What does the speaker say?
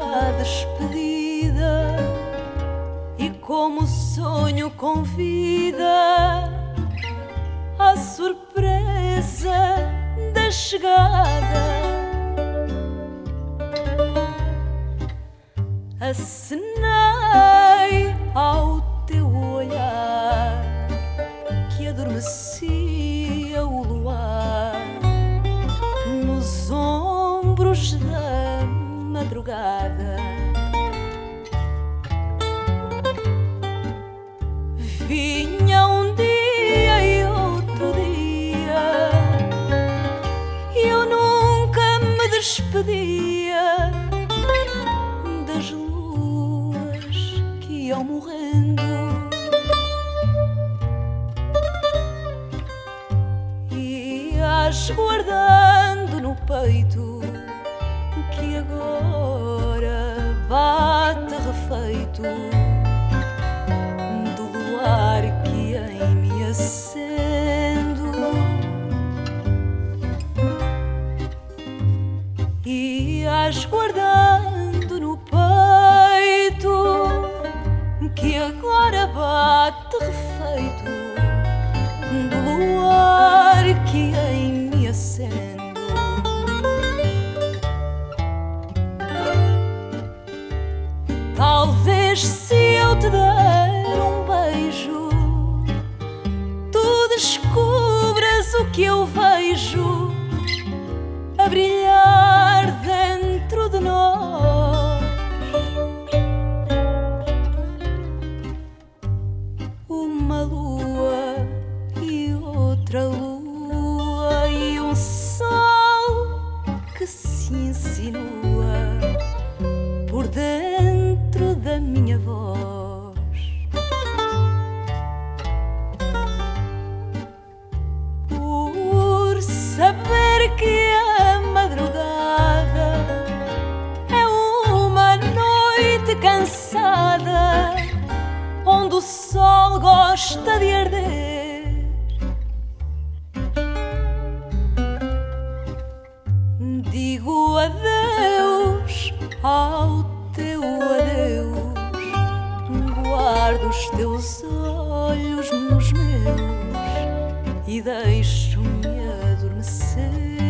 A despedida e como o sonho convida à surpresa da chegada. Acenei ao teu olhar que adormecia o luar nos ombros da madrugada. Iam morrendo. Ias guardando no peito que agora bate refeito do luar que em me acendo. Ias guardando bate minha voz. Por saber que a madrugada é uma noite cansada onde o sol gosta de arder. Digo adeus ao teu adeus, guardo os teus olhos nos meus e deixo-me adormecer.